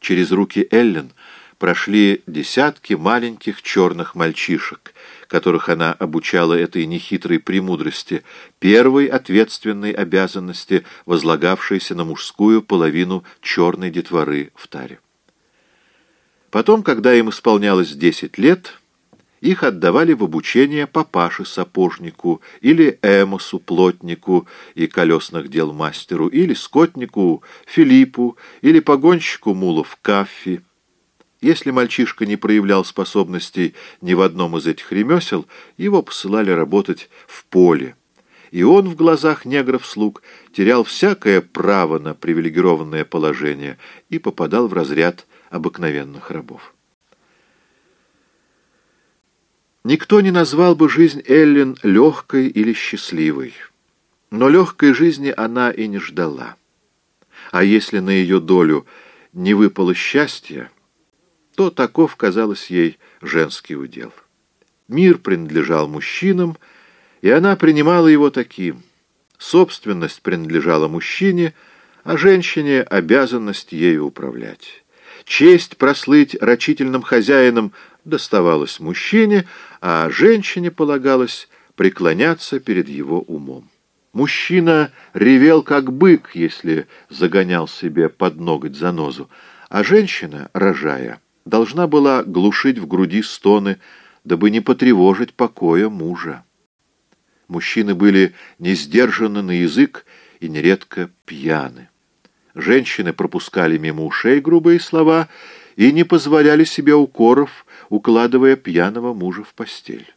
Через руки Эллен прошли десятки маленьких черных мальчишек, которых она обучала этой нехитрой премудрости, первой ответственной обязанности, возлагавшейся на мужскую половину черной детворы в таре. Потом, когда им исполнялось десять лет, их отдавали в обучение папаше-сапожнику или эмосу-плотнику и колесных дел мастеру, или скотнику Филиппу, или погонщику мулов Каффи. Если мальчишка не проявлял способностей ни в одном из этих ремесел, его посылали работать в поле, и он в глазах негров-слуг терял всякое право на привилегированное положение и попадал в разряд обыкновенных рабов. Никто не назвал бы жизнь Эллен легкой или счастливой, но легкой жизни она и не ждала. А если на ее долю не выпало счастья, то таков, казалось ей, женский удел. Мир принадлежал мужчинам, и она принимала его таким. Собственность принадлежала мужчине, а женщине обязанность ею управлять. Честь прослыть рачительным хозяином доставалась мужчине, а женщине полагалось преклоняться перед его умом. Мужчина ревел, как бык, если загонял себе под ноготь занозу, а женщина, рожая, должна была глушить в груди стоны, дабы не потревожить покоя мужа. Мужчины были не сдержаны на язык и нередко пьяны. Женщины пропускали мимо ушей грубые слова и не позволяли себе укоров, укладывая пьяного мужа в постель.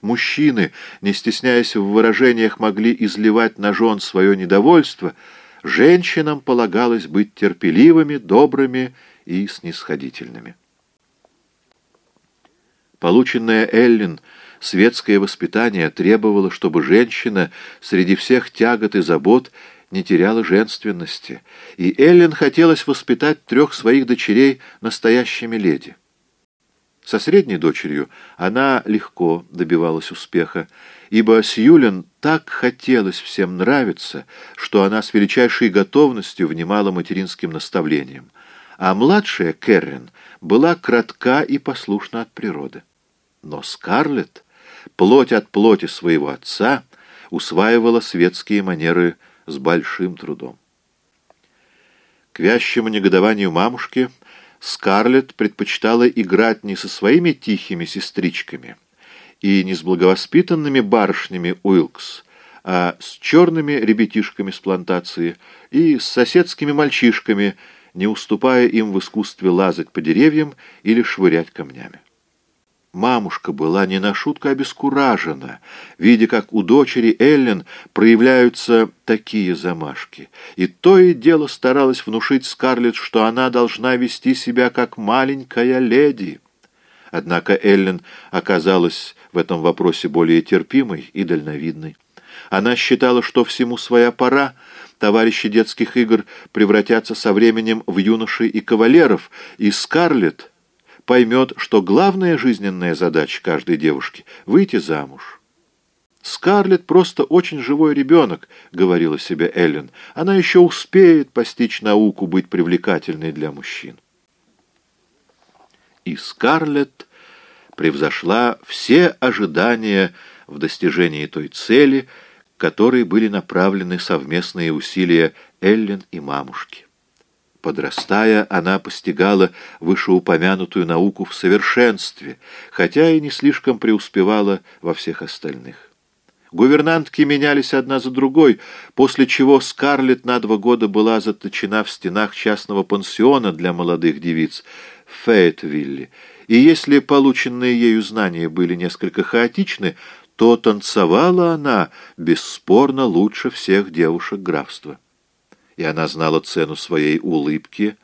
Мужчины, не стесняясь в выражениях, могли изливать на жен свое недовольство, женщинам полагалось быть терпеливыми, добрыми и снисходительными. Полученное Эллин светское воспитание требовало, чтобы женщина среди всех тягот и забот не теряла женственности, и Эллен хотелось воспитать трех своих дочерей настоящими леди. Со средней дочерью она легко добивалась успеха, ибо Сьюлен так хотелось всем нравиться, что она с величайшей готовностью внимала материнским наставлениям, а младшая, Кэррин, была кратка и послушна от природы. Но Скарлетт, плоть от плоти своего отца, усваивала светские манеры с большим трудом. К вящему негодованию мамушки Скарлетт предпочитала играть не со своими тихими сестричками и не с благовоспитанными барышнями Уилкс, а с черными ребятишками с плантации и с соседскими мальчишками, не уступая им в искусстве лазать по деревьям или швырять камнями. Мамушка была не на шутку обескуражена, видя, как у дочери Эллен проявляются такие замашки. И то и дело старалась внушить Скарлетт, что она должна вести себя как маленькая леди. Однако Эллен оказалась в этом вопросе более терпимой и дальновидной. Она считала, что всему своя пора, товарищи детских игр превратятся со временем в юношей и кавалеров, и Скарлетт поймет, что главная жизненная задача каждой девушки — выйти замуж. «Скарлетт просто очень живой ребенок», — говорила себе Эллен. «Она еще успеет постичь науку быть привлекательной для мужчин». И Скарлетт превзошла все ожидания в достижении той цели, к которой были направлены совместные усилия Эллен и мамушки. Подрастая, она постигала вышеупомянутую науку в совершенстве, хотя и не слишком преуспевала во всех остальных. Гувернантки менялись одна за другой, после чего Скарлетт на два года была заточена в стенах частного пансиона для молодых девиц в Фейтвилле, и если полученные ею знания были несколько хаотичны, то танцевала она, бесспорно, лучше всех девушек графства и она знала цену своей улыбки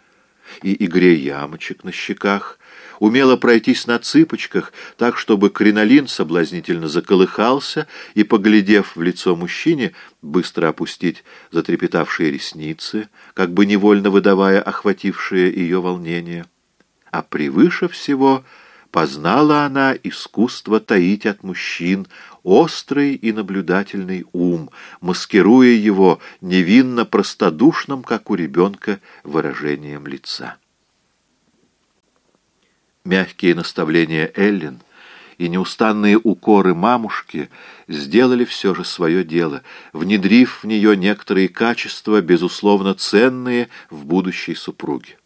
и игре ямочек на щеках, умела пройтись на цыпочках так, чтобы кринолин соблазнительно заколыхался и, поглядев в лицо мужчине, быстро опустить затрепетавшие ресницы, как бы невольно выдавая охватившее ее волнение. А превыше всего познала она искусство таить от мужчин острый и наблюдательный ум, маскируя его невинно простодушным, как у ребенка, выражением лица. Мягкие наставления Эллен и неустанные укоры мамушки сделали все же свое дело, внедрив в нее некоторые качества, безусловно ценные в будущей супруге.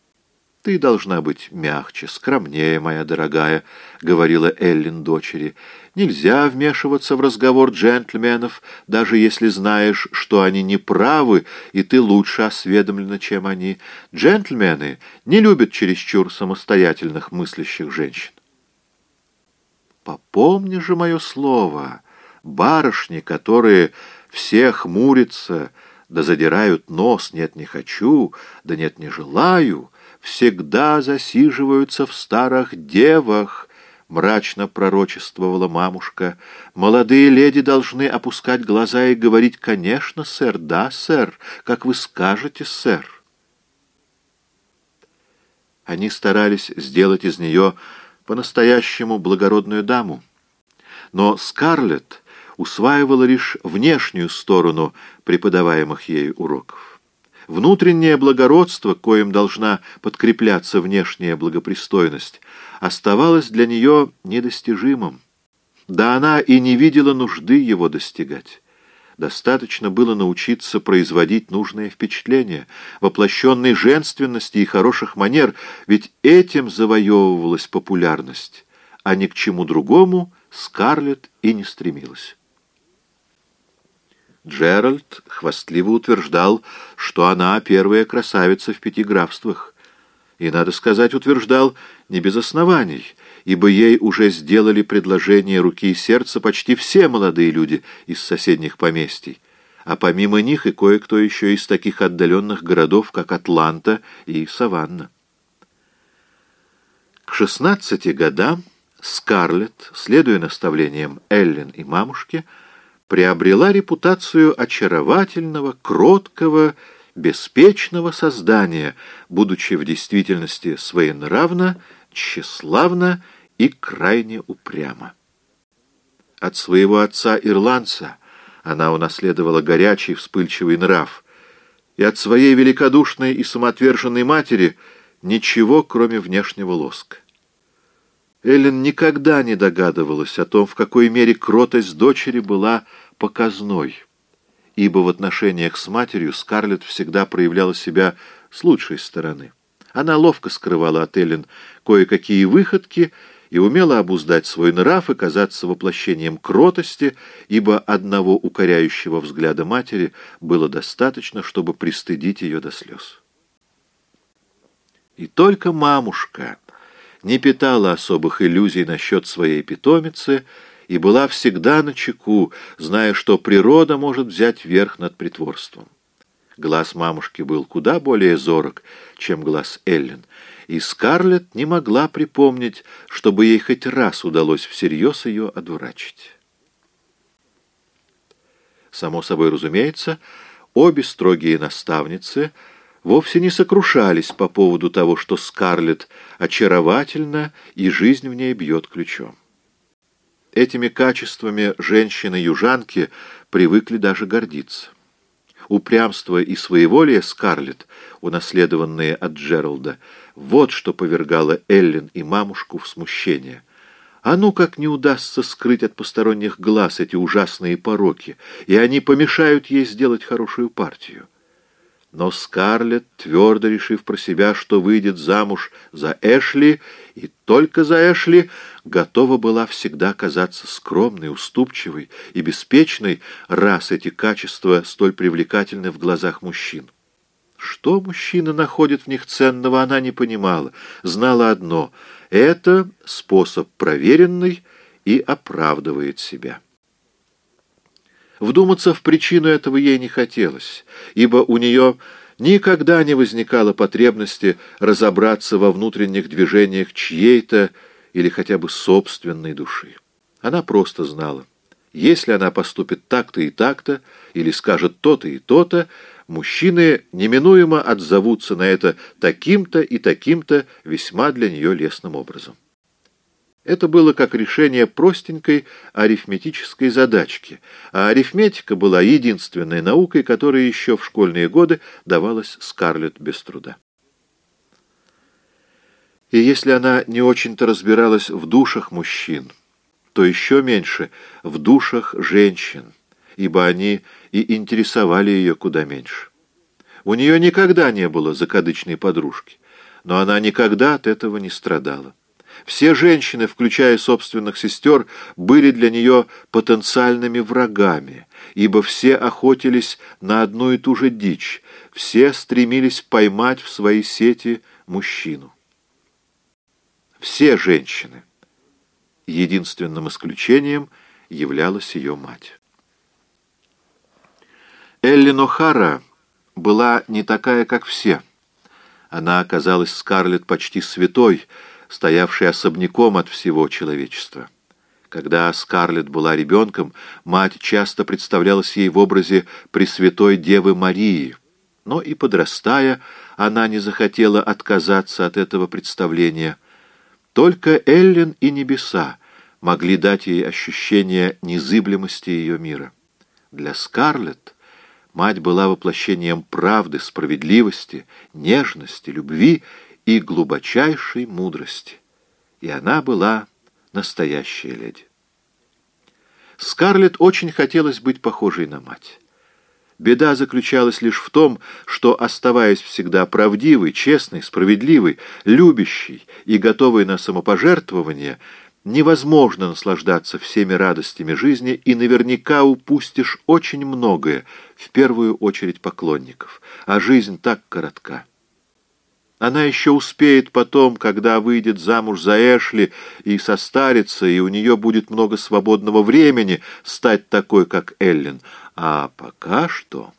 «Ты должна быть мягче, скромнее, моя дорогая», — говорила Эллин дочери. «Нельзя вмешиваться в разговор джентльменов, даже если знаешь, что они не правы, и ты лучше осведомлена, чем они. Джентльмены не любят чересчур самостоятельных мыслящих женщин». «Попомни же мое слово, барышни, которые все хмурятся, да задирают нос, нет, не хочу, да нет, не желаю», всегда засиживаются в старых девах, — мрачно пророчествовала мамушка. «Молодые леди должны опускать глаза и говорить, конечно, сэр, да, сэр, как вы скажете, сэр». Они старались сделать из нее по-настоящему благородную даму. Но Скарлетт усваивала лишь внешнюю сторону преподаваемых ей уроков. Внутреннее благородство, коим должна подкрепляться внешняя благопристойность, оставалось для нее недостижимым. Да она и не видела нужды его достигать. Достаточно было научиться производить нужное впечатление, воплощенной женственности и хороших манер, ведь этим завоевывалась популярность, а ни к чему другому Скарлетт и не стремилась. Джеральд хвастливо утверждал, что она первая красавица в пяти графствах. И, надо сказать, утверждал не без оснований, ибо ей уже сделали предложение руки и сердца почти все молодые люди из соседних поместий, а помимо них и кое-кто еще из таких отдаленных городов, как Атланта и Саванна. К шестнадцати годам Скарлетт, следуя наставлениям Эллен и мамушки, приобрела репутацию очаровательного, кроткого, беспечного создания, будучи в действительности своенравна, тщеславна и крайне упряма. От своего отца-ирландца она унаследовала горячий, вспыльчивый нрав, и от своей великодушной и самоотверженной матери ничего, кроме внешнего лоска. Эллен никогда не догадывалась о том, в какой мере кротость дочери была показной, ибо в отношениях с матерью Скарлетт всегда проявляла себя с лучшей стороны. Она ловко скрывала от Эллен кое-какие выходки и умела обуздать свой нрав и казаться воплощением кротости, ибо одного укоряющего взгляда матери было достаточно, чтобы пристыдить ее до слез. И только мамушка не питала особых иллюзий насчет своей питомицы и была всегда на чеку, зная, что природа может взять верх над притворством. Глаз мамушки был куда более зорок, чем глаз Эллен, и Скарлетт не могла припомнить, чтобы ей хоть раз удалось всерьез ее одурачить. Само собой разумеется, обе строгие наставницы — вовсе не сокрушались по поводу того, что Скарлетт очаровательна и жизнь в ней бьет ключом. Этими качествами женщины-южанки привыкли даже гордиться. Упрямство и своеволие Скарлетт, унаследованные от Джералда, вот что повергало Эллен и мамушку в смущение. А ну как не удастся скрыть от посторонних глаз эти ужасные пороки, и они помешают ей сделать хорошую партию. Но Скарлетт, твердо решив про себя, что выйдет замуж за Эшли, и только за Эшли, готова была всегда казаться скромной, уступчивой и беспечной, раз эти качества столь привлекательны в глазах мужчин. Что мужчина находит в них ценного, она не понимала. Знала одно — это способ проверенный и оправдывает себя. Вдуматься в причину этого ей не хотелось, ибо у нее никогда не возникало потребности разобраться во внутренних движениях чьей-то или хотя бы собственной души. Она просто знала, если она поступит так-то и так-то, или скажет то-то и то-то, мужчины неминуемо отзовутся на это таким-то и таким-то весьма для нее лестным образом. Это было как решение простенькой арифметической задачки, а арифметика была единственной наукой, которая еще в школьные годы давалась Скарлетт без труда. И если она не очень-то разбиралась в душах мужчин, то еще меньше в душах женщин, ибо они и интересовали ее куда меньше. У нее никогда не было закадычной подружки, но она никогда от этого не страдала. Все женщины, включая собственных сестер, были для нее потенциальными врагами, ибо все охотились на одну и ту же дичь, все стремились поймать в свои сети мужчину. Все женщины. Единственным исключением являлась ее мать. Эллен О'Хара была не такая, как все. Она оказалась Скарлетт почти святой, стоявшей особняком от всего человечества. Когда Скарлетт была ребенком, мать часто представлялась ей в образе Пресвятой Девы Марии, но и подрастая, она не захотела отказаться от этого представления. Только Эллен и небеса могли дать ей ощущение незыблемости ее мира. Для Скарлетт мать была воплощением правды, справедливости, нежности, любви и глубочайшей мудрости. И она была настоящая леди. Скарлетт очень хотелось быть похожей на мать. Беда заключалась лишь в том, что, оставаясь всегда правдивой, честной, справедливой, любящей и готовой на самопожертвование, невозможно наслаждаться всеми радостями жизни и наверняка упустишь очень многое, в первую очередь поклонников, а жизнь так коротка. Она еще успеет потом, когда выйдет замуж за Эшли и состарится, и у нее будет много свободного времени стать такой, как Эллен. А пока что...